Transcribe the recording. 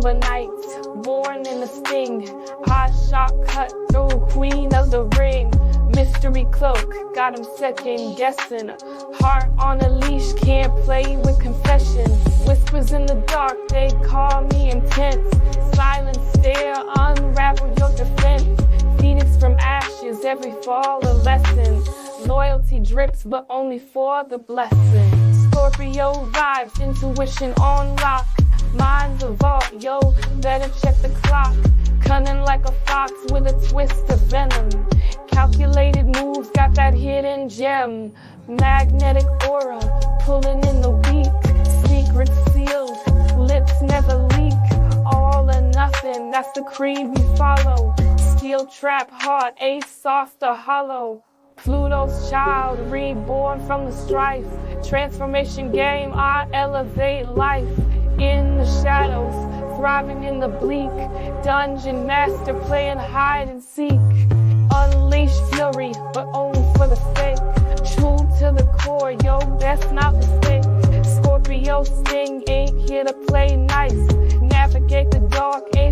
born in the sting. Hot shot cut through queen of the ring. Mystery cloak, got him second guessing. Heart on a leash, can't play with confession. Whispers in the dark, they call me intense. Silent stare, unravel your defense. Phoenix from ashes, every fall a lesson. Loyalty drips, but only for the blessing. Scorpio vibes, intuition on lock. Minds a vault, yo, better check the clock. Cunning like a fox with a twist of venom. Calculated moves, got that hidden gem. Magnetic aura, pulling in the weak. Secret sealed, lips never leak. All or nothing, that's the creed we follow. Steel trap heart, ace soft or hollow. Pluto's child, reborn from the strife. Transformation game, I elevate life. In the shadows, thriving in the bleak. Dungeon master playing hide and seek. Unleash fury, but only for the sake. True to the core, yo, that's not mistake. Scorpio sting ain't here to play nice. Navigate the dark, ain't